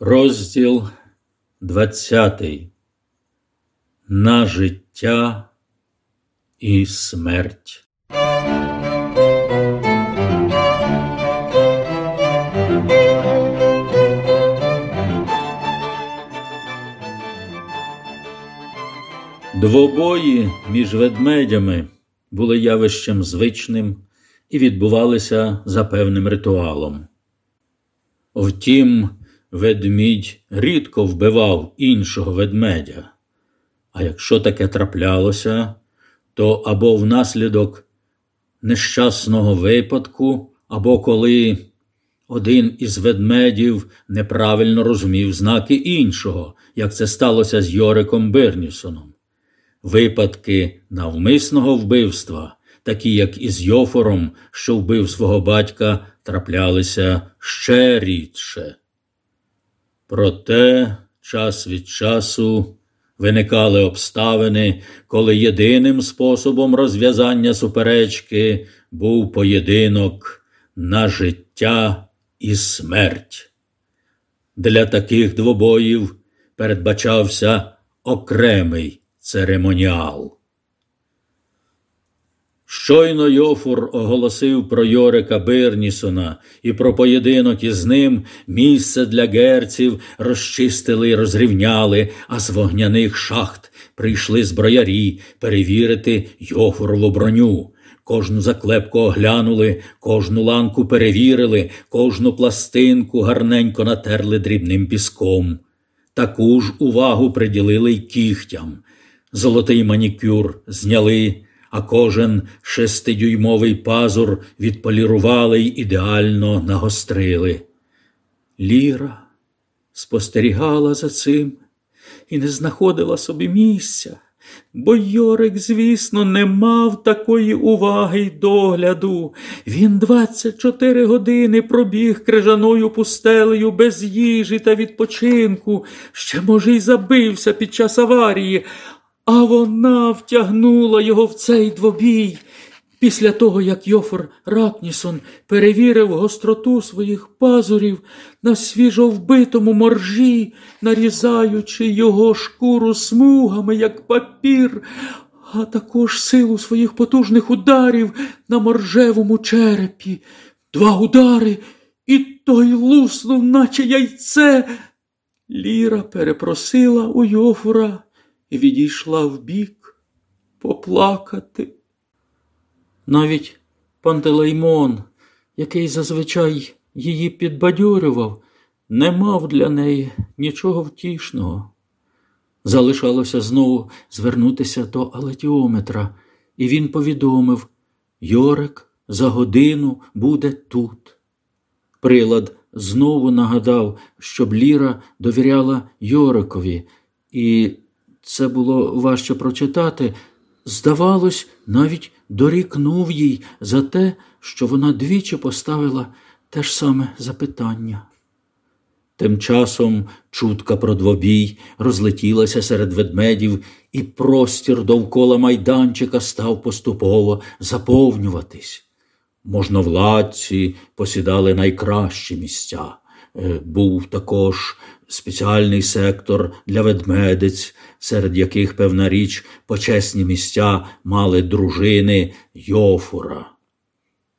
Розділ 20. На життя і смерть. Двобої між ведмедями були явищем звичним і відбувалися за певним ритуалом. Втім, ведмідь рідко вбивав іншого ведмедя. А якщо таке траплялося, то або внаслідок нещасного випадку, або коли один із ведмедів неправильно розумів знаки іншого, як це сталося з Йориком Бернісоном. Випадки навмисного вбивства, такі як із Йофором, що вбив свого батька, траплялися ще рідше. Проте час від часу виникали обставини, коли єдиним способом розв'язання суперечки був поєдинок на життя і смерть. Для таких двобоїв передбачався окремий церемоніал. Щойно Йофур оголосив про Йорика Бирнісона і про поєдинок із ним місце для герців розчистили і розрівняли, а з вогняних шахт прийшли зброярі перевірити Йофурову броню. Кожну заклепку оглянули, кожну ланку перевірили, кожну пластинку гарненько натерли дрібним піском. Таку ж увагу приділили й кігтям. Золотий манікюр зняли а кожен шестидюймовий пазур відполірували й ідеально нагострили. Ліра спостерігала за цим і не знаходила собі місця, бо Йорик, звісно, не мав такої уваги й догляду. Він 24 години пробіг крижаною пустелею без їжі та відпочинку, ще, може, й забився під час аварії, а вона втягнула його в цей двобій. Після того, як Йофор Ракнісон перевірив гостроту своїх пазурів на свіжовбитому моржі, нарізаючи його шкуру смугами, як папір, а також силу своїх потужних ударів на моржевому черепі. Два удари, і той луснув, наче яйце. Ліра перепросила у Йофора і відійшла вбік поплакати. Навіть Пантелеймон, який зазвичай її підбадьорював, не мав для неї нічого втішного. Залишалося знову звернутися до алетіометра, і він повідомив Йорик за годину буде тут. Прилад знову нагадав, щоб Ліра довіряла Йорикові, і це було важче прочитати, здавалось, навіть дорікнув їй за те, що вона двічі поставила те ж саме запитання. Тим часом чутка про двобій розлетілася серед ведмедів, і простір довкола майданчика став поступово заповнюватись. Можновладці посідали найкращі місця. Е, був також спеціальний сектор для ведмедиць, серед яких, певна річ, почесні місця мали дружини Йофура.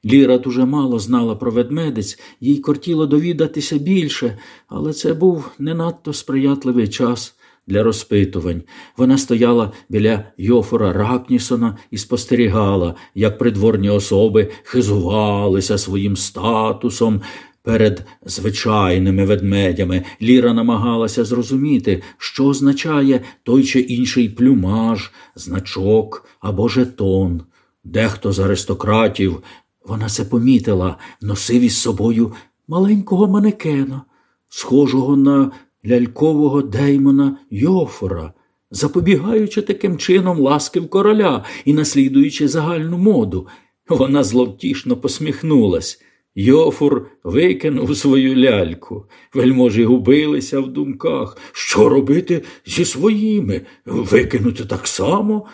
Ліра дуже мало знала про ведмедиць, їй кортіло довідатися більше, але це був не надто сприятливий час для розпитувань. Вона стояла біля Йофора Ракнісона і спостерігала, як придворні особи хизувалися своїм статусом, Перед звичайними ведмедями Ліра намагалася зрозуміти, що означає той чи інший плюмаж, значок або жетон. Дехто з аристократів, вона це помітила, носив із собою маленького манекена, схожого на лялькового деймона Йофора, запобігаючи таким чином ласки короля і наслідуючи загальну моду. Вона зловтішно посміхнулась. Йофур викинув свою ляльку. Вельможі губилися в думках. Що робити зі своїми? Викинути так само?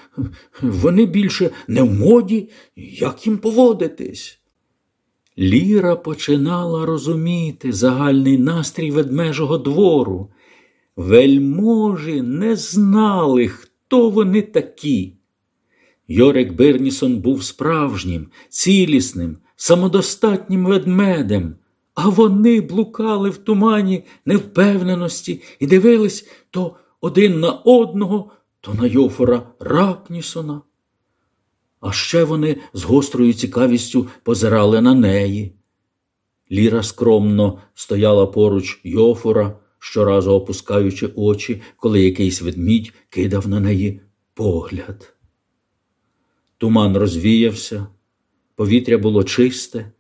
Вони більше не в моді, як їм поводитись? Ліра починала розуміти загальний настрій ведмежого двору. Вельможі не знали, хто вони такі. Йорик Бернісон був справжнім, цілісним, самодостатнім ведмедем, а вони блукали в тумані невпевненості і дивились то один на одного, то на Йофора Ракнісона. А ще вони з гострою цікавістю позирали на неї. Ліра скромно стояла поруч Йофора, щоразу опускаючи очі, коли якийсь ведмідь кидав на неї погляд. Туман розвіявся, повітря було чисте,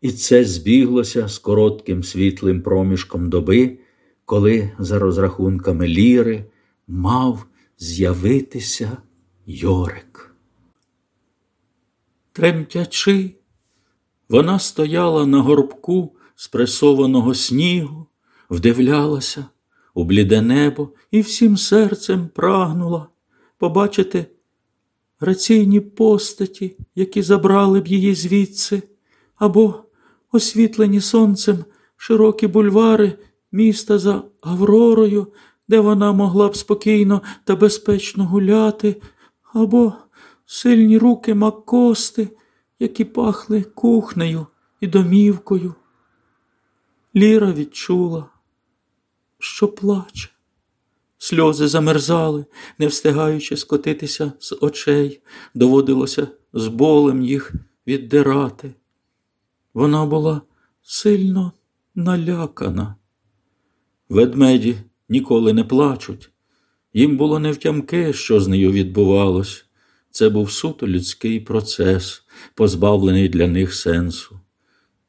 і це збіглося з коротким світлим проміжком доби, коли, за розрахунками ліри, мав з'явитися Йорик. Тремтячи, вона стояла на горбку спресованого снігу, вдивлялася у бліде небо і всім серцем прагнула побачити граційні постаті, які забрали б її звідси, або освітлені сонцем широкі бульвари міста за Авророю, де вона могла б спокійно та безпечно гуляти, або сильні руки Маккости, які пахли кухнею і домівкою. Ліра відчула, що плаче. Сльози замерзали, не встигаючи скотитися з очей, доводилося з болем їх віддирати. Вона була сильно налякана. Ведмеді ніколи не плачуть. Їм було невтямки, що з нею відбувалось. Це був суто людський процес, позбавлений для них сенсу.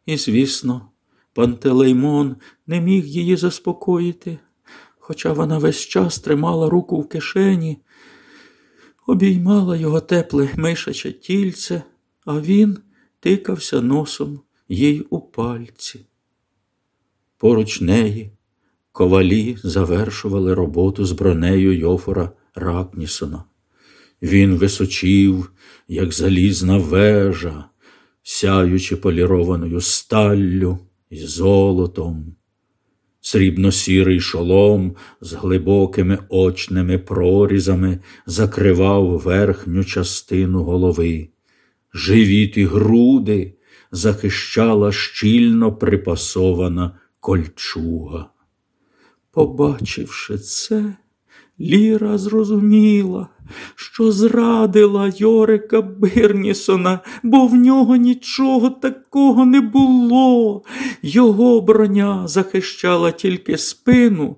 І, звісно, Пантелеймон не міг її заспокоїти, хоча вона весь час тримала руку в кишені, обіймала його тепле мишаче тільце, а він тикався носом їй у пальці. Поруч неї ковалі завершували роботу з бронею Йофора Ракнісона. Він височів, як залізна вежа, сяючи полірованою сталлю і золотом. Срібно-сірий шолом з глибокими очними прорізами закривав верхню частину голови. Живіт і груди захищала щільно припасована кольчуга. Побачивши це, Ліра зрозуміла, що зрадила Йорика Бирнісона, бо в нього нічого такого не було. Його броня захищала тільки спину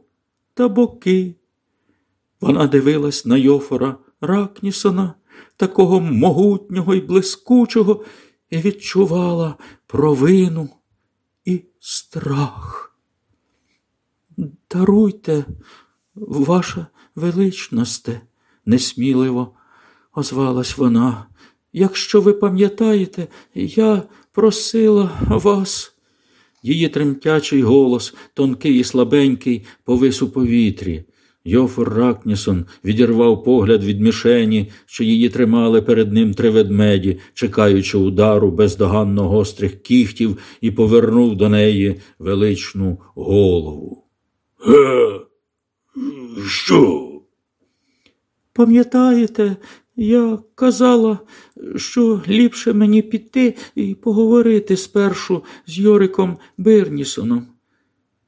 та боки. Вона дивилась на Йофора Ракнісона, такого могутнього і блискучого, і відчувала провину і страх. Даруйте, ваша величносте, несміливо озвалась вона. Якщо ви пам'ятаєте, я просила вас. Її тремтячий голос, тонкий і слабенький, повис у повітрі. Йофор Ракнісон відірвав погляд від мішені, що її тримали перед ним три ведмеді, чекаючи удару бездоганно гострих кіхтів, і повернув до неї величну голову. Ге? Що? Пам'ятаєте, я казала, що ліпше мені піти і поговорити спершу з Йориком Бирнісоном.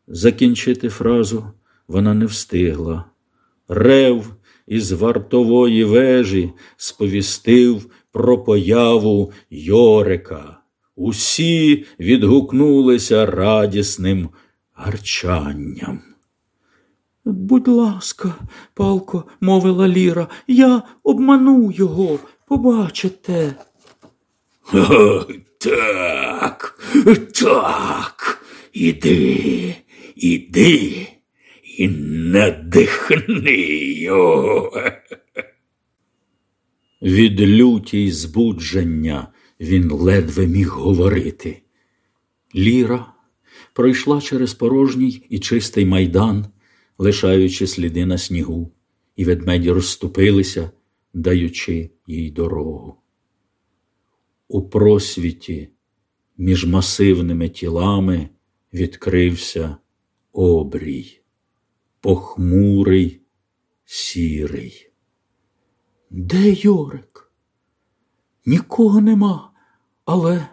Закінчити фразу вона не встигла. Рев із вартової вежі сповістив про появу Йорика. Усі відгукнулися радісним гарчанням. Будь ласка, палко, мовила Ліра, я обману його, побачите. Так, так, іди, іди і надихни його. Від люті й збудження він ледве міг говорити. Ліра пройшла через порожній і чистий майдан лишаючи сліди на снігу, і ведмеді розступилися, даючи їй дорогу. У просвіті між масивними тілами відкрився обрій, похмурий, сірий. Де Йорик? Нікого нема, але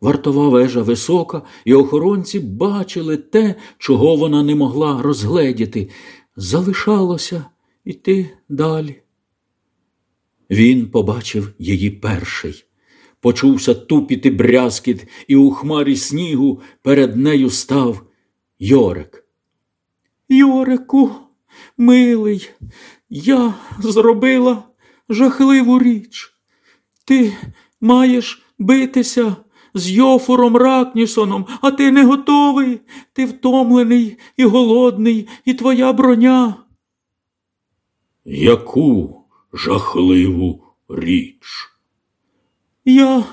вартова вежа висока, і охоронці бачили те, чого вона не могла розгледіти. Залишалося йти далі. Він побачив її перший. Почувся тупіт і брязкіт, і у хмарі снігу перед нею став Йорик. Йорику, милий, я зробила жахливу річ. Ти маєш битися з Йофором Ракнісоном, а ти не готовий. Ти втомлений і голодний, і твоя броня. Яку жахливу річ? Я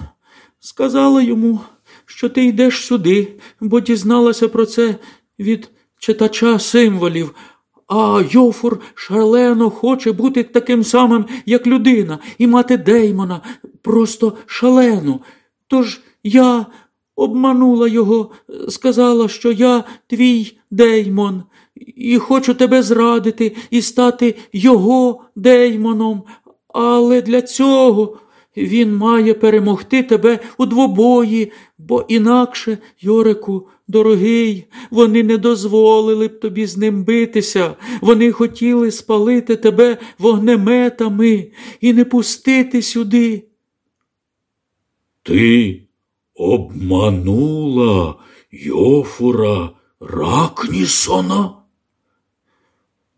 сказала йому, що ти йдеш сюди, бо дізналася про це від читача символів. А Йофур шалено хоче бути таким самим, як людина, і мати Деймона, просто шалену. Тож я обманула його, сказала, що я твій Деймон, і хочу тебе зрадити і стати його Деймоном. Але для цього він має перемогти тебе у двобої, бо інакше, Йорику, дорогий, вони не дозволили б тобі з ним битися. Вони хотіли спалити тебе вогнеметами і не пустити сюди. Ти обманула Йофура Ракнісона?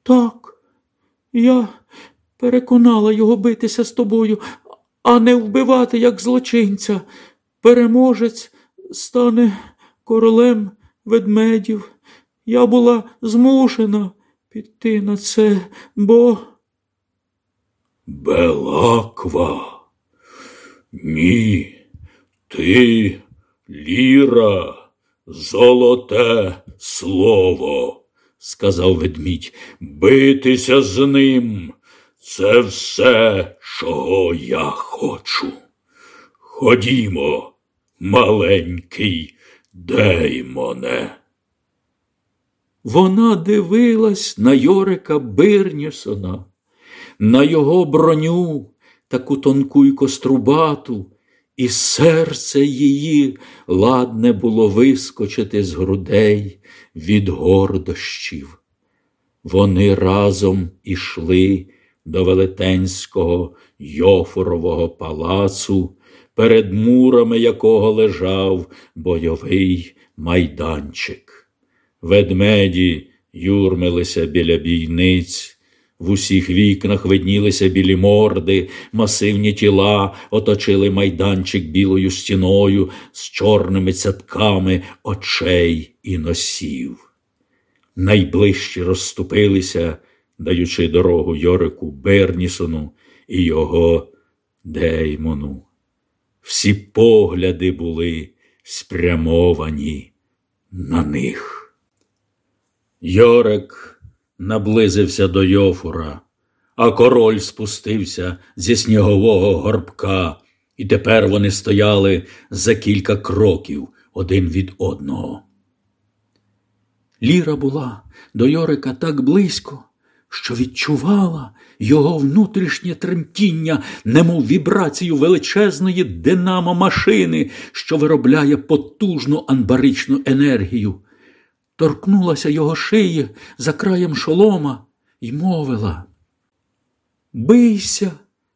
Так, я переконала його битися з тобою, а не вбивати, як злочинця. Переможець стане королем ведмедів. Я була змушена піти на це, бо. Белаква. Ні, ти ліра, золоте слово, сказав ведмідь, битися з ним. Це все, чого я хочу. Ходімо, маленький Деймоне. Вона дивилась на Йорика Бирнісона, на його броню, таку тонку й кострубату, і серце її ладне було вискочити з грудей від гордощів. Вони разом ішли до велетенського Йофорового палацу, перед мурами якого лежав бойовий майданчик. Ведмеді юрмилися біля бійниць. В усіх вікнах виднілися білі морди, масивні тіла оточили майданчик білою стіною з чорними цятками очей і носів. Найближчі розступилися, даючи дорогу Йорику Бернісону і його Деймону. Всі погляди були спрямовані на них. Йорик наблизився до Йофура, а король спустився зі снігового горбка, і тепер вони стояли за кілька кроків один від одного. Ліра була до Йорика так близько, що відчувала його внутрішнє тремтіння, немов вібрацію величезної динамо машини, що виробляє потужну анбаричну енергію. Торкнулася його шиї за краєм шолома і мовила. Бийся,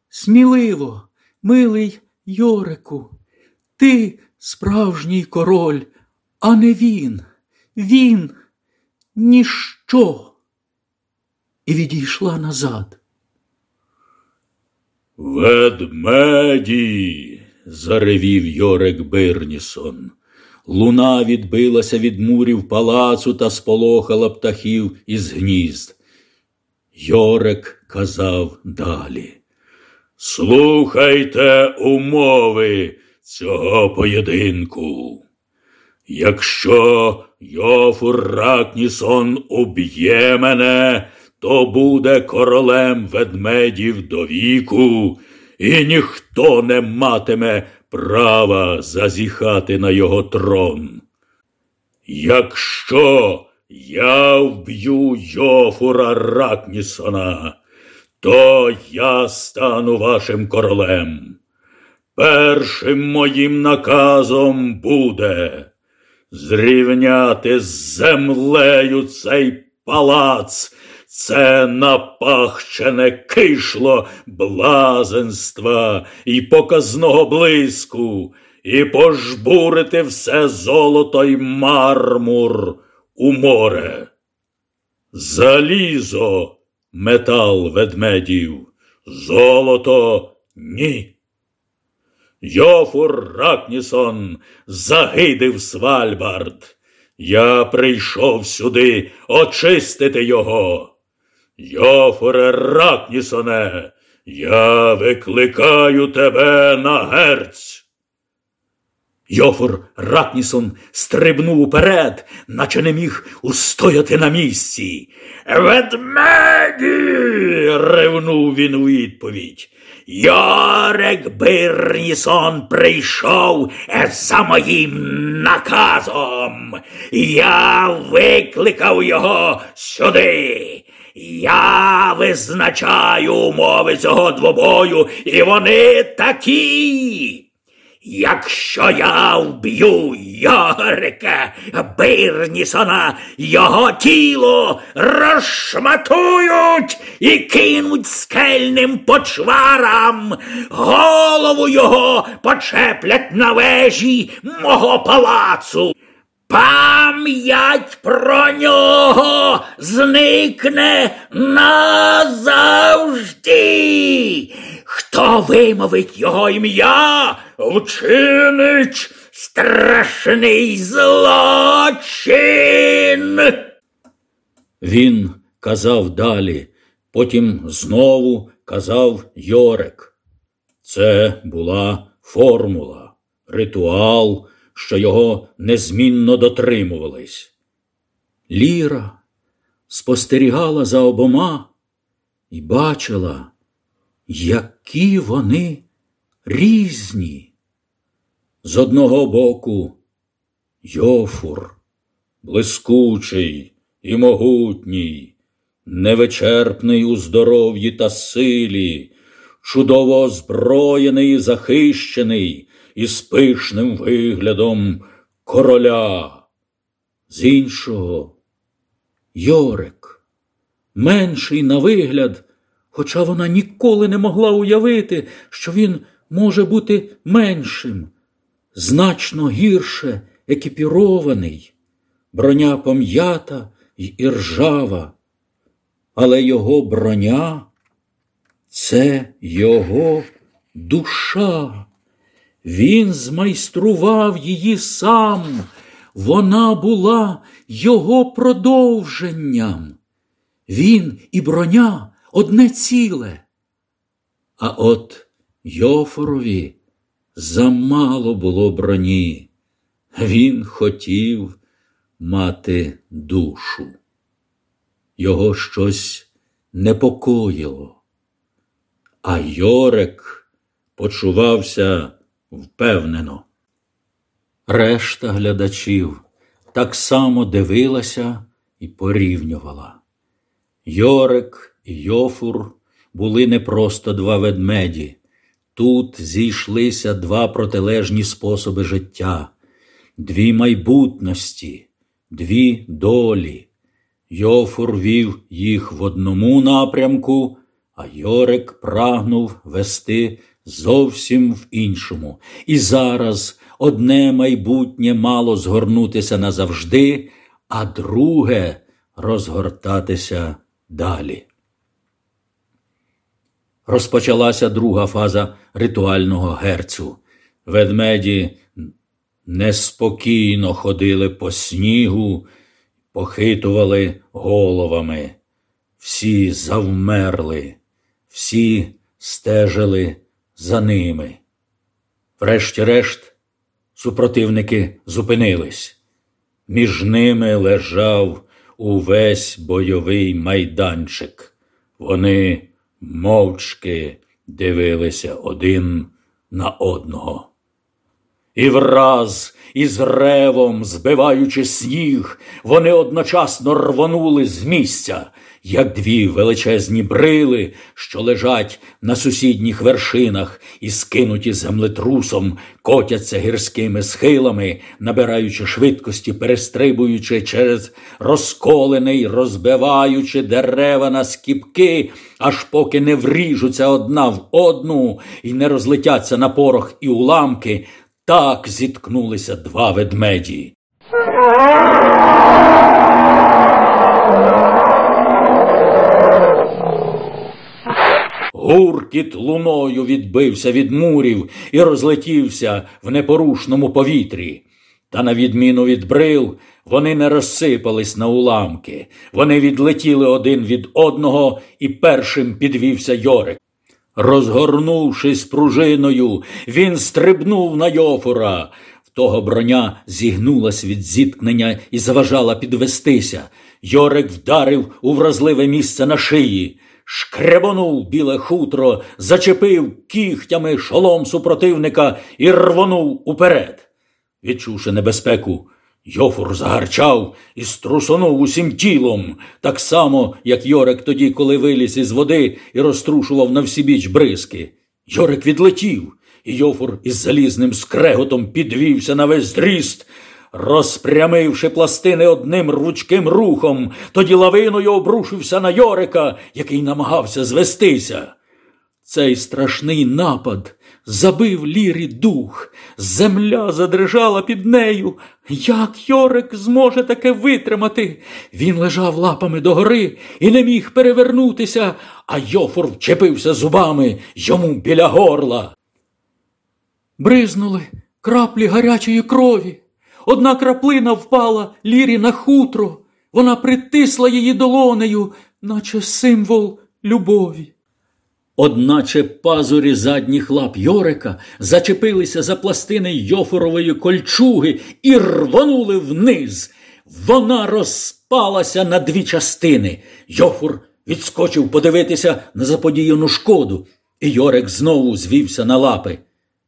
сміливо, милий Йорику, ти справжній король, а не він, він ніщо і відійшла назад. Ведмеді. заревів Йорик Бирнісон. Луна відбилася від мурів палацу та сполохала птахів із гнізд. Йорик казав далі. Слухайте умови цього поєдинку. Якщо Йофур Ракнісон уб'є мене, то буде королем ведмедів до віку, і ніхто не матиме права зазіхати на його трон. Якщо я вб'ю Йофура Ракнісона, то я стану вашим королем. Першим моїм наказом буде зрівняти з землею цей палац, це напахчене кишло блазенства і показного блиску, і пожбурити все золото й мармур у море. Залізо метал ведмедів, золото ні. Йофур Ракнісон загидив Свальбард. Я прийшов сюди очистити його. Йофоре Ракнісоне, я викликаю тебе на герць. Йофор Ракнісон стрибнув уперед, наче не міг устояти на місці. Ведмеді. ревнув він у відповідь. Йорек Бирнісон прийшов за моїм наказом. Я викликав його сюди. Я визначаю умови цього двобою, і вони такі. Якщо я вб'ю Йорика Бирнісона, його тіло розшматують і кинуть скельним почварам, голову його почеплять на вежі мого палацу. Пам'ять про нього зникне назавжди. Хто вимовить його ім'я, вчинить страшний злочин. Він казав далі, потім знову казав Йорек. Це була формула, ритуал, що його незмінно дотримувались. Ліра спостерігала за обома і бачила, які вони різні. З одного боку Йофур, блискучий і могутній, невичерпний у здоров'ї та силі, чудово озброєний і захищений із пишним виглядом короля. З іншого Йорик, менший на вигляд, хоча вона ніколи не могла уявити, що він може бути меншим, значно гірше екіпірований, броня пом'ята й іржава, але його броня це його душа. Він змайстрував її сам, вона була його продовженням. Він і броня одне ціле. А от Йофорові замало було броні. Він хотів мати душу. Його щось непокоїло, а Йорек почувався впевнено. Решта глядачів так само дивилася і порівнювала. Йорик і Йофур були не просто два ведмеді. Тут зійшлися два протилежні способи життя, дві майбутності, дві долі. Йофур вів їх в одному напрямку, а Йорик прагнув вести зовсім в іншому. І зараз одне майбутнє мало згорнутися назавжди, а друге розгортатися далі. Розпочалася друга фаза ритуального герцю. Ведмеді неспокійно ходили по снігу, похитували головами. Всі завмерли, всі стежили за ними. Врешті-решт, супротивники зупинились. Між ними лежав увесь бойовий майданчик. Вони мовчки дивилися один на одного. І враз із ревом, збиваючи сніг, вони одночасно рвонули з місця, як дві величезні брили, що лежать на сусідніх вершинах і скинуті землетрусом, котяться гірськими схилами, набираючи швидкості, перестрибуючи через розколений, розбиваючи дерева на скіпки, аж поки не вріжуться одна в одну і не розлетяться на порох і уламки. Так зіткнулися два ведмеді. Гуркіт луною відбився від мурів і розлетівся в непорушному повітрі. Та, на відміну від брил, вони не розсипались на уламки. Вони відлетіли один від одного, і першим підвівся Йорик. Розгорнувшись пружиною, він стрибнув на Йофора. В того броня зігнулась від зіткнення і заважала підвестися. Йорик вдарив у вразливе місце на шиї, шкребонув біле хутро, зачепив кігтями шолом супротивника і рвонув уперед. Відчувши небезпеку, Йофур загарчав і струсонув усім тілом, так само, як Йорик тоді, коли виліз із води і розтрушував на всі біч бризки. Йорик відлетів, і Йофур із залізним скреготом підвівся на весь зріст, розпрямивши пластини одним рвучким рухом, тоді лавиною обрушився на Йорика, який намагався звестися. Цей страшний напад забив лірі дух, земля задрижала під нею. Як Йорик зможе таке витримати? Він лежав лапами догори і не міг перевернутися, а Йофор вчепився зубами йому біля горла. Бризнули краплі гарячої крові. Одна краплина впала лірі на хутро. Вона притисла її долонею, наче символ любові. Одначе пазурі задніх лап Йорика зачепилися за пластини Йофорової кольчуги і рвонули вниз. Вона розпалася на дві частини. Йофур відскочив подивитися на заподіяну шкоду, і Йорик знову звівся на лапи.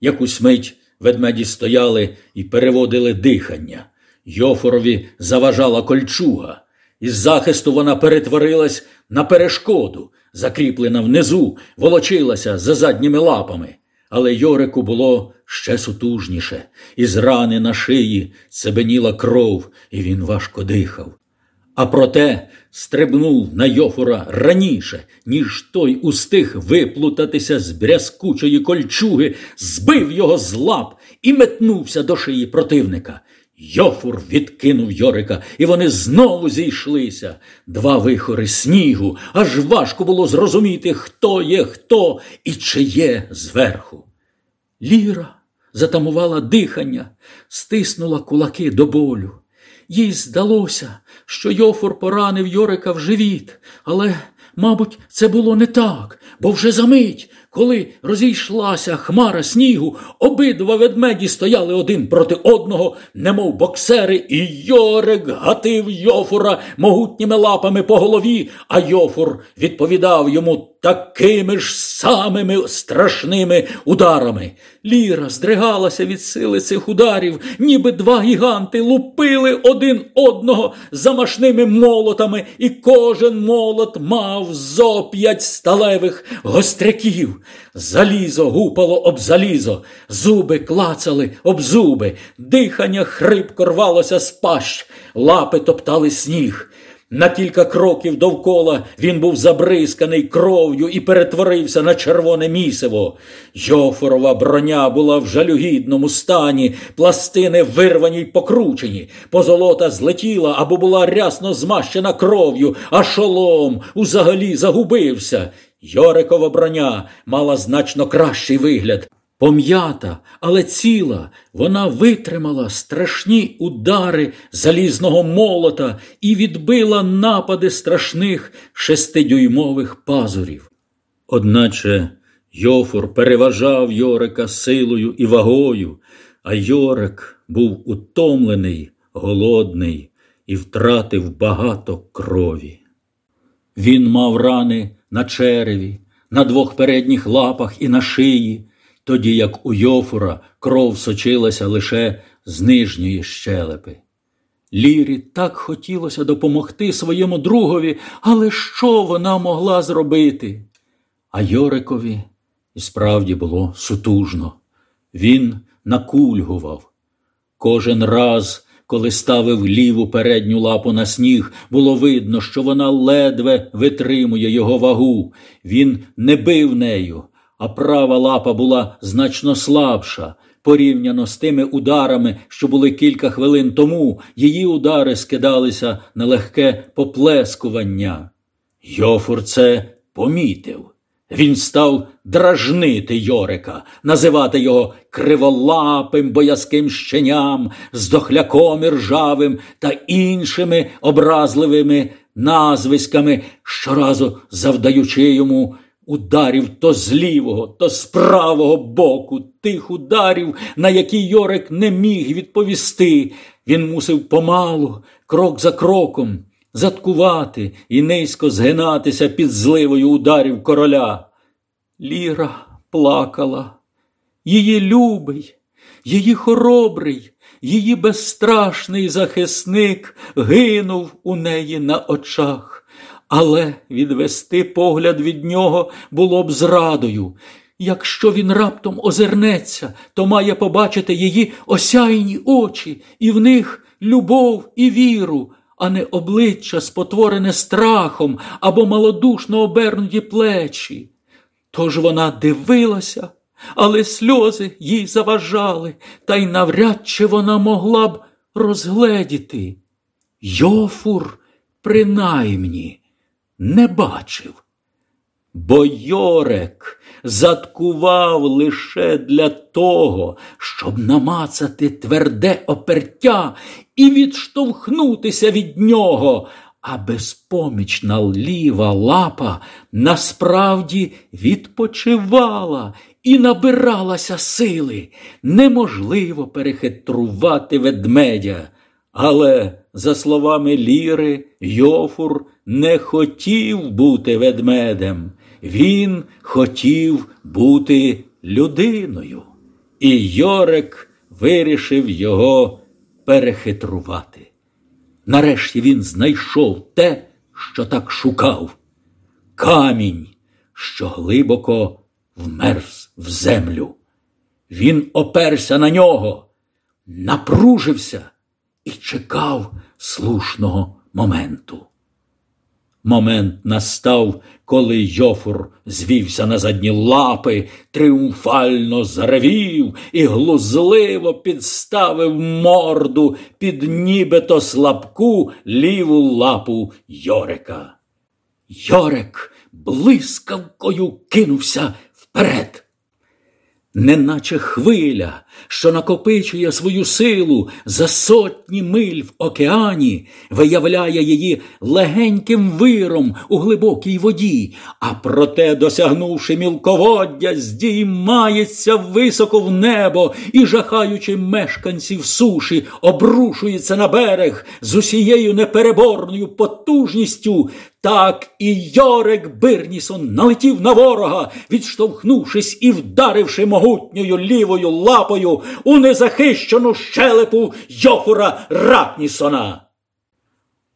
Якусь мить ведмеді стояли і переводили дихання. Йофорові заважала кольчуга. Із захисту вона перетворилась на перешкоду, закріплена внизу, волочилася за задніми лапами. Але Йорику було ще сутужніше, із рани на шиї цебеніла кров, і він важко дихав. А проте стрибнув на Йофора раніше, ніж той устиг виплутатися з брязкучої кольчуги, збив його з лап і метнувся до шиї противника. Йофур відкинув Йорика, і вони знову зійшлися. Два вихори снігу, аж важко було зрозуміти, хто є хто і чи є зверху. Ліра затамувала дихання, стиснула кулаки до болю. Їй здалося, що Йофор поранив Йорика в живіт, але, мабуть, це було не так, бо вже за мить коли розійшлася хмара снігу, обидва ведмеді стояли один проти одного, немов боксери, і Йорик гатив Йофура могутніми лапами по голові, а Йофур відповідав йому такими ж самими страшними ударами. Ліра здригалася від сили цих ударів, ніби два гіганти лупили один одного замашними молотами, і кожен молот мав зо п'ять сталевих гостряків. Залізо гупало об залізо, зуби клацали об зуби, дихання хрипко рвалося з пащ, лапи топтали сніг. На кілька кроків довкола він був забризканий кров'ю і перетворився на червоне місиво. Йофорова броня була в жалюгідному стані, пластини вирвані й покручені, позолота злетіла або була рясно змащена кров'ю, а шолом узагалі загубився. Йорикова броня мала значно кращий вигляд. Пом'ята, але ціла, вона витримала страшні удари залізного молота і відбила напади страшних шестидюймових пазурів. Одначе Йофор переважав Йорика силою і вагою, а Йорик був утомлений, голодний і втратив багато крові. Він мав рани на череві, на двох передніх лапах і на шиї. Тоді як у Йофура кров сочилася лише з нижньої щелепи. Лірі так хотілося допомогти своєму другові, але що вона могла зробити? А Йорикові і справді було сутужно. Він накульгував. Кожен раз, коли ставив ліву передню лапу на сніг, було видно, що вона ледве витримує його вагу. Він не бив нею, а права лапа була значно слабша. Порівняно з тими ударами, що були кілька хвилин тому, її удари скидалися на легке поплескування. Йофур це помітив. Він став дражнити Йорика, називати його криволапим боязким щеням, здохляком і ржавим та іншими образливими назвиськами, щоразу завдаючи йому ударів то з лівого, то з правого боку, тих ударів, на які Йорик не міг відповісти. Він мусив помалу, крок за кроком, заткувати і низько згинатися під зливою ударів короля. Ліра плакала. Її любий, її хоробрий, її безстрашний захисник гинув у неї на очах, але відвести погляд від нього було б зрадою. Якщо він раптом озирнеться, то має побачити її осяйні очі, і в них любов і віру, а не обличчя, спотворене страхом або малодушно обернуті плечі. Тож вона дивилася, але сльози їй заважали, та й навряд чи вона могла б розгледіти. Йофур, принаймні, не бачив. Бо Йорек заткував лише для того, щоб намацати тверде опертя і відштовхнутися від нього, а безпомічна ліва лапа насправді відпочивала і набиралася сили. Неможливо перехитрувати ведмедя. Але, за словами Ліри, Йофур не хотів бути ведмедем. Він хотів бути людиною, і Йорик вирішив його перехитрувати. Нарешті він знайшов те, що так шукав камінь, що глибоко вмерз в землю. Він оперся на нього, напружився і чекав слушного моменту. Момент настав, коли Йофур звівся на задні лапи, тріумфально заревів і глузливо підставив морду під нібито слабку ліву лапу Йорика. Йорик блискавкою кинувся вперед неначе хвиля, що накопичує свою силу за сотні миль в океані, виявляє її легеньким виром у глибокій воді, а проте, досягнувши мілководдя, здіймається високо в небо і, жахаючи мешканців суші, обрушується на берег з усією непереборною потужністю, так і Йорик Бирнісон налетів на ворога, відштовхнувшись і вдаривши могутньою лівою лапою у незахищену щелепу Йофура Ратнісона.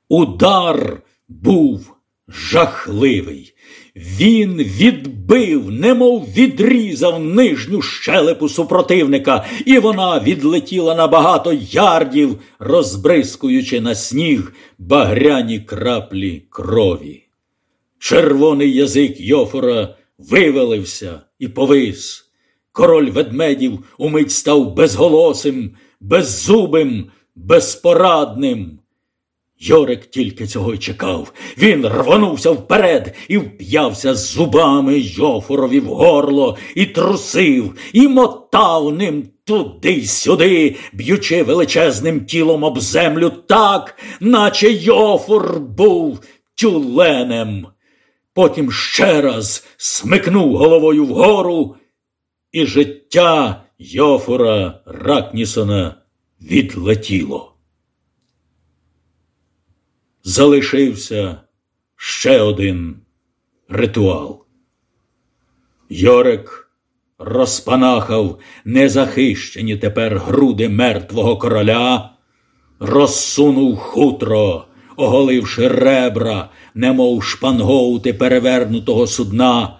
Удар був жахливий. Він відбив, немов відрізав нижню щелепу супротивника, і вона відлетіла на багато ярдів, розбризкуючи на сніг багряні краплі крові. Червоний язик Йофора вивалився і повис. Король ведмедів умить став безголосим, беззубим, безпорадним. Йорик тільки цього й чекав. Він рванувся вперед і вп'явся зубами Йофорові в горло, і трусив, і мотав ним туди сюди, б'ючи величезним тілом об землю так, наче Йофор був тюленем. Потім ще раз смикнув головою вгору, і життя Йофора Ракнісона відлетіло залишився ще один ритуал. Йорик розпанахав незахищені тепер груди мертвого короля, розсунув хутро, оголивши ребра, немов шпангоути перевернутого судна,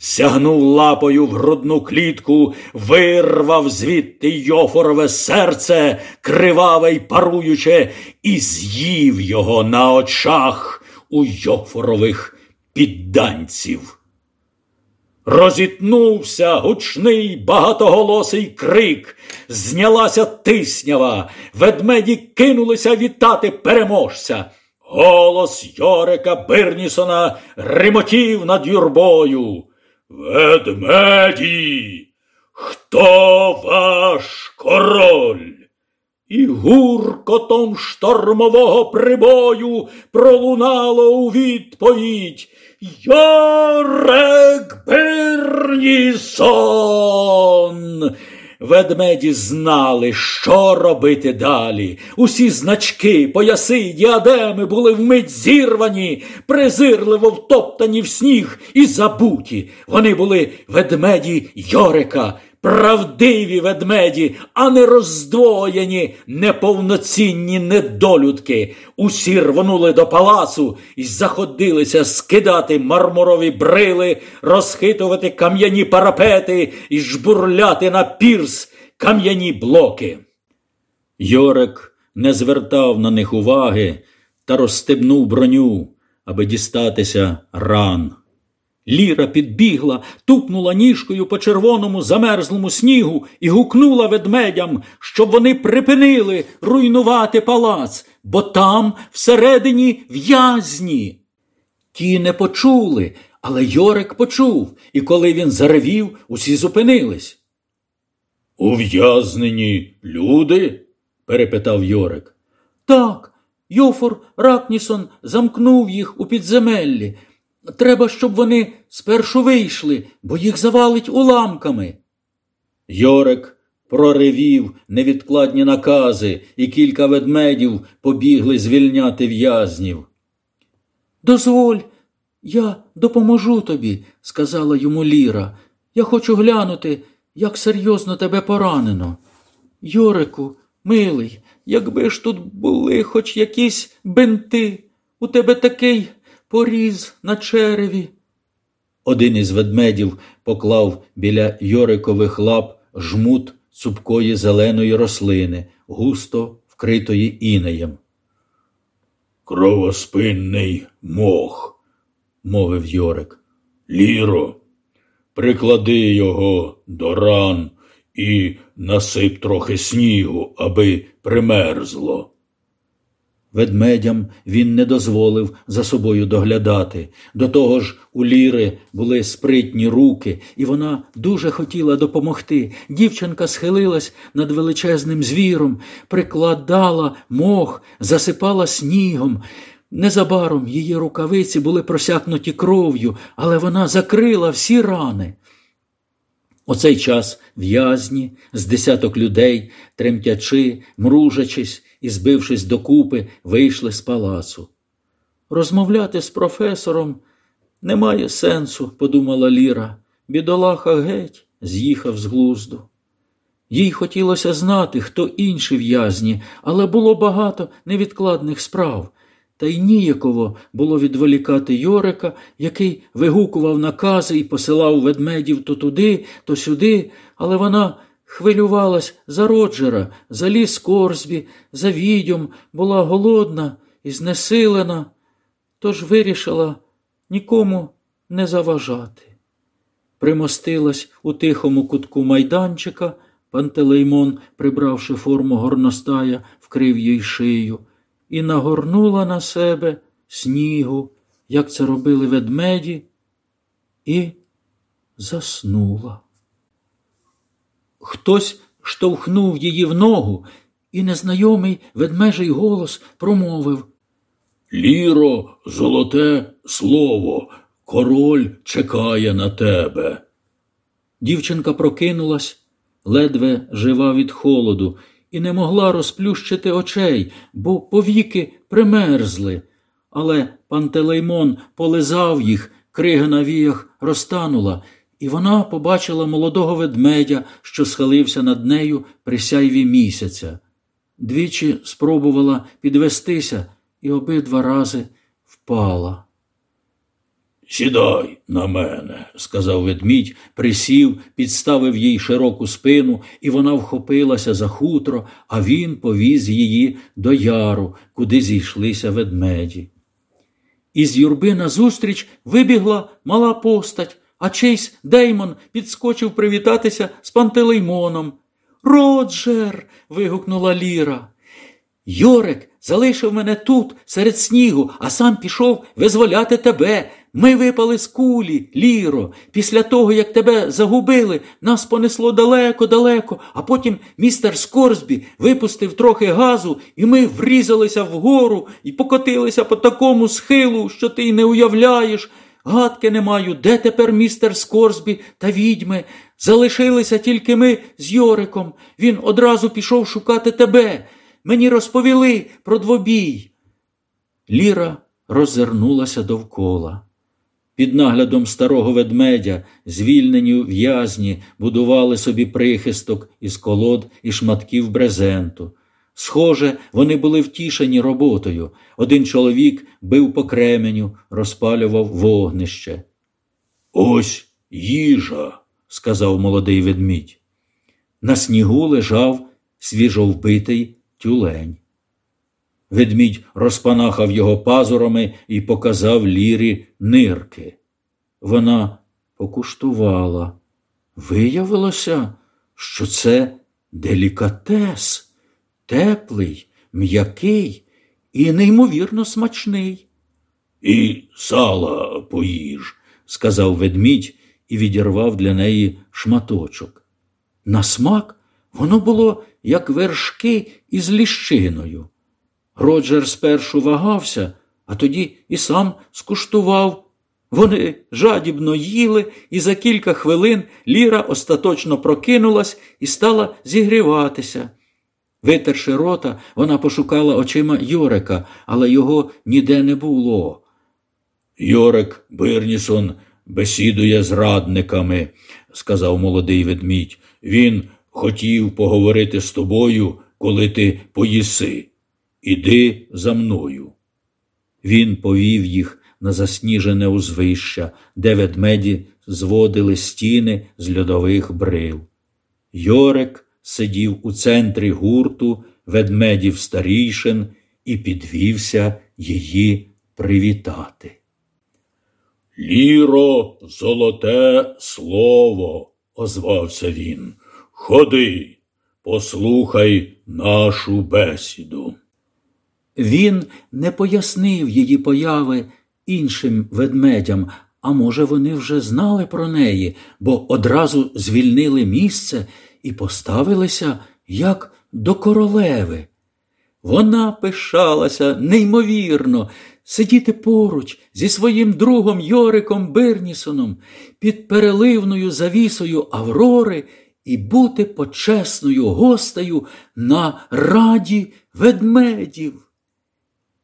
сягнув лапою в грудну клітку, вирвав звідти Йофорове серце, криваве й паруюче, і з'їв його на очах у Йофорових підданців. Розітнувся гучний багатоголосий крик, знялася тиснява, ведмеді кинулися вітати переможця. Голос Йорика Бирнісона римотів над юрбою. Ведмеді, хто ваш король? І гуркотом штормового прибою пролунало у відповідь Йорек Бернісон. Ведмеді знали, що робити далі. Усі значки, пояси, діадеми були вмить зірвані, презирливо втоптані в сніг і забуті. Вони були ведмеді Йорика, правдиві ведмеді, а не роздвоєні, неповноцінні недолюдки. Усі рвонули до палацу і заходилися скидати мармурові брили, розхитувати кам'яні парапети і жбурляти на пірс кам'яні блоки. Йорик не звертав на них уваги та розстебнув броню, аби дістатися ран. Ліра підбігла, тупнула ніжкою по червоному замерзлому снігу і гукнула ведмедям, щоб вони припинили руйнувати палац, бо там всередині в'язні. Ті не почули, але Йорик почув, і коли він заревів, усі зупинились. Ув'язнені люди? перепитав Йорик. Так, Йофор Ракнісон замкнув їх у підземеллі. Треба, щоб вони спершу вийшли, бо їх завалить уламками. Йорик проривів невідкладні накази, і кілька ведмедів побігли звільняти в'язнів. Дозволь, я допоможу тобі, сказала йому Ліра. Я хочу глянути, як серйозно тебе поранено. Йорику, милий, якби ж тут були хоч якісь бинти, у тебе такий поріз на череві. Один із ведмедів поклав біля Йорикових лап жмут цупкої зеленої рослини, густо вкритої інеєм. Кровоспинний мох, мовив Йорик. Ліро, приклади його до ран і насип трохи снігу, аби примерзло. Ведмедям він не дозволив за собою доглядати. До того ж, у Ліри були спритні руки, і вона дуже хотіла допомогти. Дівчинка схилилась над величезним звіром, прикладала мох, засипала снігом. Незабаром її рукавиці були просякнуті кров'ю, але вона закрила всі рани. У цей час в'язні з десяток людей, тремтячи, мружачись і збившись докупи, вийшли з палацу. Розмовляти з професором немає сенсу, подумала Ліра. Бідолаха геть з'їхав з глузду. Їй хотілося знати, хто інші в'язні, але було багато невідкладних справ. Та й ніяково було відволікати Йорика, який вигукував накази і посилав ведмедів то туди, то сюди, але вона хвилювалась за Роджера, за ліс Корсбі, за відьом, була голодна і знесилена, тож вирішила нікому не заважати. Примостилась у тихому кутку майданчика, Пантелеймон, прибравши форму горностая, вкрив їй шию і нагорнула на себе снігу, як це робили ведмеді, і заснула. Хтось штовхнув її в ногу, і незнайомий ведмежий голос промовив Ліро, золоте слово, король чекає на тебе. Дівчинка прокинулась, ледве жива від холоду, і не могла розплющити очей, бо повіки примерзли. Але Пантелеймон полизав їх, крига на віях розтанула, і вона побачила молодого ведмедя, що схилився над нею при сяйві місяця. Двічі спробувала підвестися і обидва рази впала. Сідай на мене, сказав ведмідь, присів, підставив їй широку спину, і вона вхопилася за хутро, а він повіз її до яру, куди зійшлися ведмеді. Із юрби назустріч вибігла мала постать, а Чейсь Деймон підскочив привітатися з Пантелеймоном. Роджер. вигукнула Ліра. Йорик залишив мене тут, серед снігу, а сам пішов визволяти тебе. Ми випали з кулі, Ліро. Після того, як тебе загубили, нас понесло далеко-далеко, а потім містер Скорсбі випустив трохи газу, і ми врізалися вгору і покотилися по такому схилу, що ти й не уявляєш. Гадки не маю, де тепер містер Скорсбі та відьми. Залишилися тільки ми з Йориком. Він одразу пішов шукати тебе. Мені розповіли про двобій. Ліра роззирнулася довкола. Під наглядом старого ведмедя, звільнені в'язні, будували собі прихисток із колод і шматків брезенту. Схоже, вони були втішені роботою. Один чоловік бив по кременю, розпалював вогнище. Ось їжа, сказав молодий ведмідь. На снігу лежав свіжовбитий тюлень. Ведмідь розпанахав його пазурами і показав лірі нирки. Вона покуштувала. Виявилося, що це делікатес, теплий, м'який і неймовірно смачний. І сала поїж, сказав ведмідь і відірвав для неї шматочок. На смак воно було як вершки із ліщиною. Роджер спершу вагався, а тоді і сам скуштував. Вони жадібно їли, і за кілька хвилин Ліра остаточно прокинулась і стала зігріватися. Витерши рота, вона пошукала очима Йорика, але його ніде не було. Йорик Бирнісон бесідує з радниками, сказав молодий ведмідь. Він хотів поговорити з тобою, коли ти поїси. Іди за мною. Він повів їх на засніжене узвища, де ведмеді зводили стіни з льодових брил. Йорик сидів у центрі гурту ведмедів старішин і підвівся її привітати. Ліро, золоте слово, озвався він. Ходи, послухай нашу бесіду. Він не пояснив її появи іншим ведмедям, а може, вони вже знали про неї, бо одразу звільнили місце і поставилися як до королеви. Вона пишалася неймовірно сидіти поруч зі своїм другом Йориком Бирнісоном під переливною завісою Аврори і бути почесною гостею на раді ведмедів.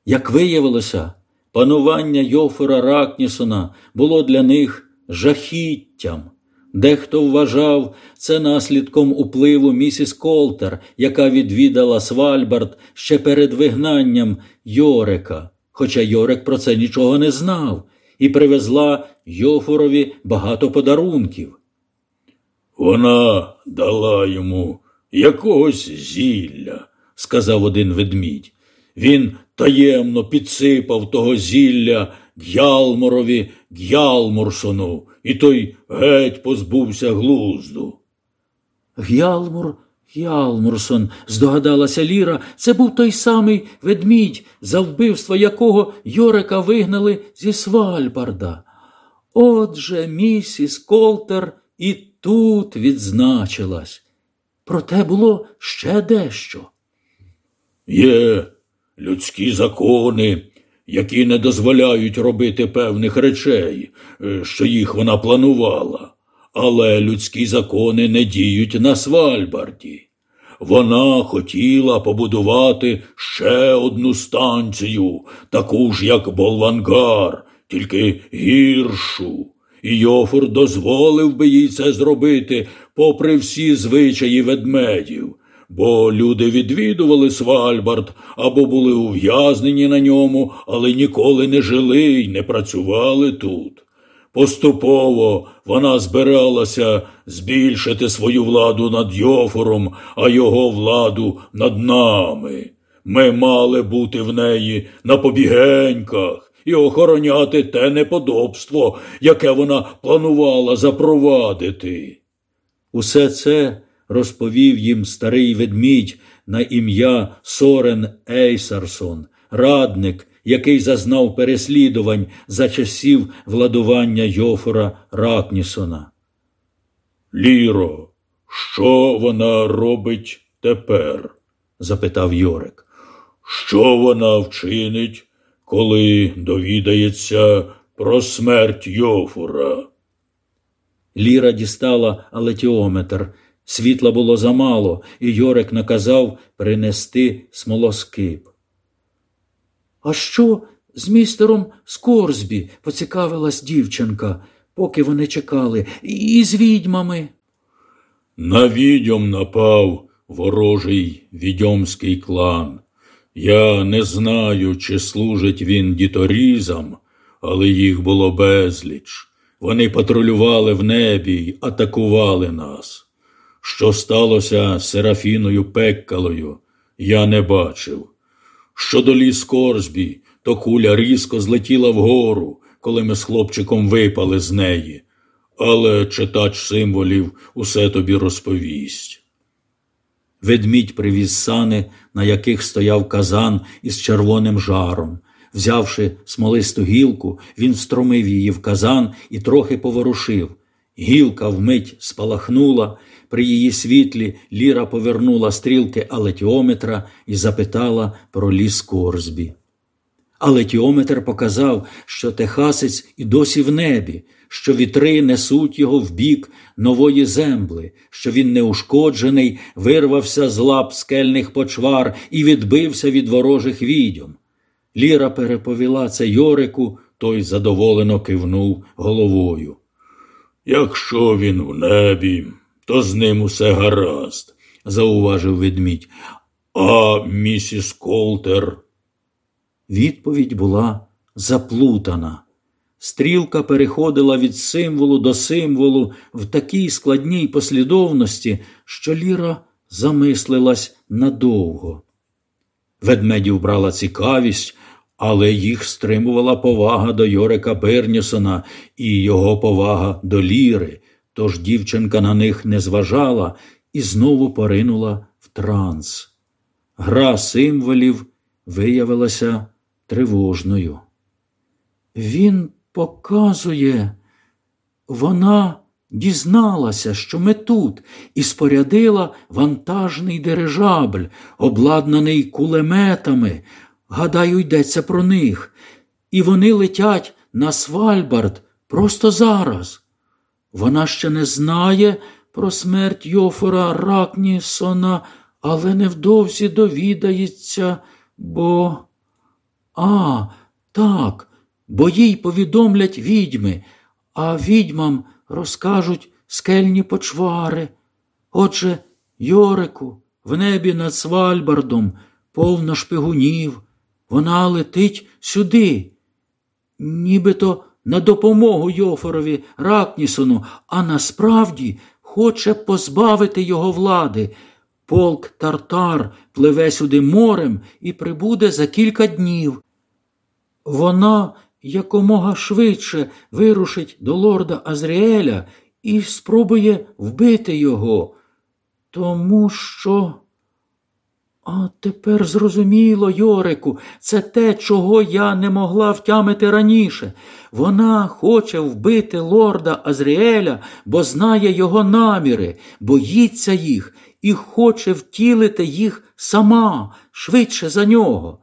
Як виявилося, панування Йофора Ракнісона було для них жахіттям. Дехто вважав це наслідком upливу місіс Колтер, яка відвідала Свальбард ще перед вигнанням Йорика, хоча Йорик про це нічого не знав, і привезла Йофорові багато подарунків. Вона дала йому якогось зілля, сказав один ведмідь. Він таємно підсипав того зілля Г'ялморові Г'ялмурсону, і той геть позбувся глузду. Г'ялмур Г'ялмурсон, здогадалася Ліра, це був той самий ведмідь, за вбивство якого Йорика вигнали зі Свальбарда. Отже, місіс Колтер і тут відзначилась. Проте було ще дещо. Є людські закони, які не дозволяють робити певних речей, е, що їх вона планувала. Але людські закони не діють на Свальбарді. Вона хотіла побудувати ще одну станцію, таку ж, як Болвангар, тільки гіршу. і Йофур дозволив би їй це зробити, попри всі звичаї ведмедів. Бо люди відвідували Свальбард або були ув'язнені на ньому, але ніколи не жили й не працювали тут. Поступово вона збиралася збільшити свою владу над Йофором, а його владу над нами. Ми мали бути в неї на побігеньках і охороняти те неподобство, яке вона планувала запровадити. Усе це розповів їм старий ведмідь на ім'я Сорен Ейсарсон, радник, який зазнав переслідувань за часів владування Йофора Ракнісона. Ліро, що вона робить тепер? запитав Йорик. Що вона вчинить, коли довідається про смерть Йофора? Ліра дістала алетіометр. Світла було замало, і Йорик наказав принести смолоскип. А що з містером Скорсбі? поцікавилась дівчинка, поки вони чекали, і з відьмами. На відьом напав ворожий відьомський клан. Я не знаю, чи служить він діторізам, але їх було безліч. Вони патрулювали в небі й атакували нас. Що сталося з Серафіною Пеккалою, я не бачив. Щодо ліс Корсбі, то куля різко злетіла вгору, коли ми з хлопчиком випали з неї, але читач символів усе тобі розповість. Ведмідь привіз сани, на яких стояв казан із червоним жаром. Взявши смолисту гілку, він стромив її в казан і трохи поворушив. Гілка вмить спалахнула, при її світлі Ліра повернула стрілки алетіометра і запитала про ліс Корсбі. Алетіометр показав, що Техасець і досі в небі, що вітри несуть його в бік нової земли, що він неушкоджений, вирвався з лап скельних почвар і відбився від ворожих відьом. Ліра переповіла це Йорику, той задоволено кивнув головою. Якщо він в небі, то з ним усе гаразд, зауважив ведмідь. А місіс Колтер. Відповідь була заплутана. Стрілка переходила від символу до символу в такій складній послідовності, що Ліра замислилась надовго. Ведмедів брала цікавість, але їх стримувала повага до Йорика Бернісона і його повага до Ліри, тож дівчинка на них не зважала і знову поринула в транс. Гра символів виявилася тривожною. Він показує, вона дізналася, що ми тут, і спорядила вантажний дирижабль, обладнаний кулеметами. Гадаю, йдеться про них. І вони летять на Свальбард просто зараз. Вона ще не знає про смерть Йофора Ракнісона, але невдовзі довідається, бо. А, так, бо їй повідомлять відьми, а відьмам розкажуть скельні почвари. Отже, Йорику, в небі над Свальбардом повно шпигунів. Вона летить сюди, нібито на допомогу Йофорові Ракнісону, а насправді хоче позбавити його влади. Полк Тартар пливе сюди морем і прибуде за кілька днів. Вона якомога швидше вирушить до лорда Азріеля і спробує вбити його, тому що. А тепер зрозуміло, Йорику, це те, чого я не могла втямити раніше. Вона хоче вбити лорда Азріеля, бо знає його наміри, боїться їх і хоче втілити їх сама, швидше за нього.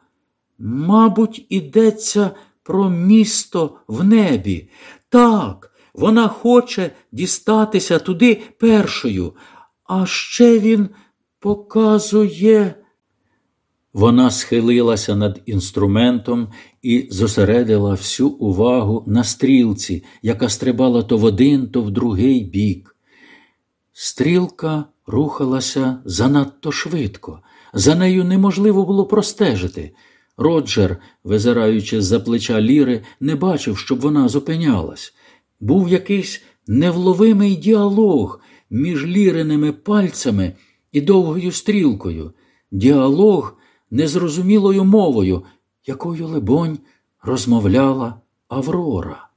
Мабуть, ідеться про місто в небі. Так, вона хоче дістатися туди першою, а ще він показує. Вона схилилася над інструментом і зосередила всю увагу на стрілці, яка стрибала то в один, то в другий бік. Стрілка рухалася занадто швидко, за нею неможливо було простежити. Роджер, визираючи з за плеча ліри, не бачив, щоб вона зупинялась. Був якийсь невловимий діалог між ліриними пальцями і довгою стрілкою, діалог незрозумілою мовою, якою, либонь, розмовляла Аврора.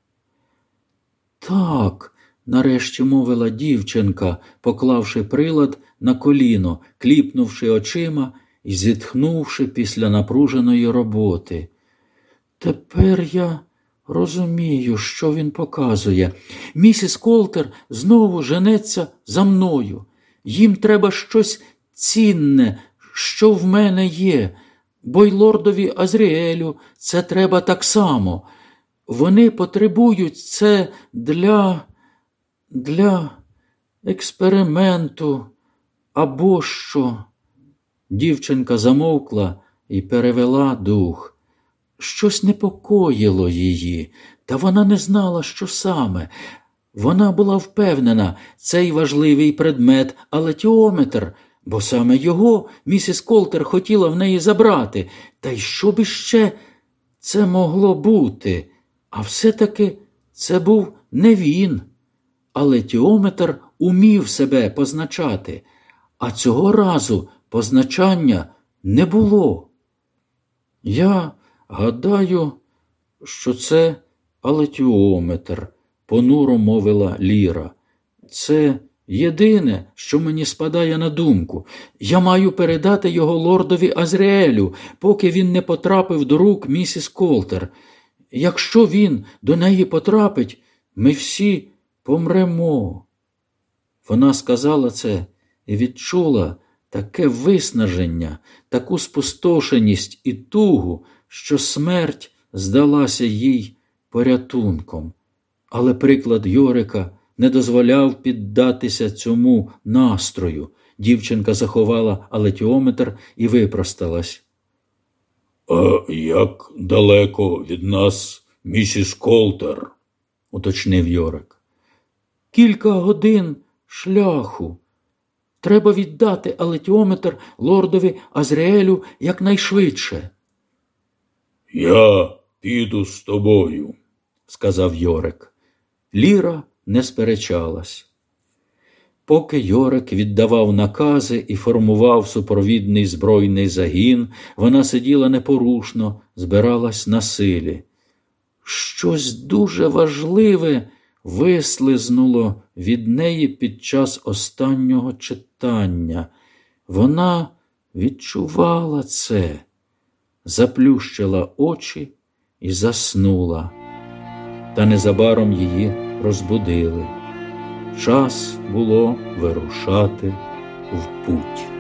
Так, нарешті мовила дівчинка, поклавши прилад на коліно, кліпнувши очима і зітхнувши після напруженої роботи. Тепер я розумію, що він показує. Місіс Колтер знову женеться за мною. Їм треба щось цінне, що в мене є, бо й лордові Азріелю це треба так само. Вони потребують це для, для експерименту або що. Дівчинка замовкла і перевела дух. Щось непокоїло її, та вона не знала, що саме. Вона була впевнена, цей важливий предмет, але тіометр, бо саме його місіс Колтер хотіла в неї забрати. Та й що б іще це могло бути? А все-таки це був не він. Але тіометр умів себе позначати, а цього разу позначання не було. Я гадаю, що це алетіометр, понуро мовила Ліра. Це єдине, що мені спадає на думку. Я маю передати його лордові Азріелю, поки він не потрапив до рук місіс Колтер. Якщо він до неї потрапить, ми всі помремо. Вона сказала це і відчула таке виснаження, таку спустошеність і тугу, що смерть здалася їй порятунком. Але приклад Йорика не дозволяв піддатися цьому настрою. Дівчинка заховала алетіометр і випросталась. А як далеко від нас місіс Колтер? уточнив Йорик. Кілька годин шляху. Треба віддати алетіометр лордові Азріелю якнайшвидше. Я піду з тобою, сказав Йорик. Ліра не сперечалась. Поки Йорик віддавав накази і формував супровідний збройний загін, вона сиділа непорушно, збиралась на силі. Щось дуже важливе вислизнуло від неї під час останнього читання. Вона відчувала це, заплющила очі і заснула, та незабаром її розбудили. Час було вирушати в путь.